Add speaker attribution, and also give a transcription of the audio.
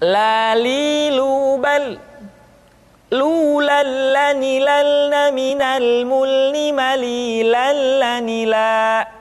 Speaker 1: lalilu bal lulal lanilal naminal mulni malilal lanilal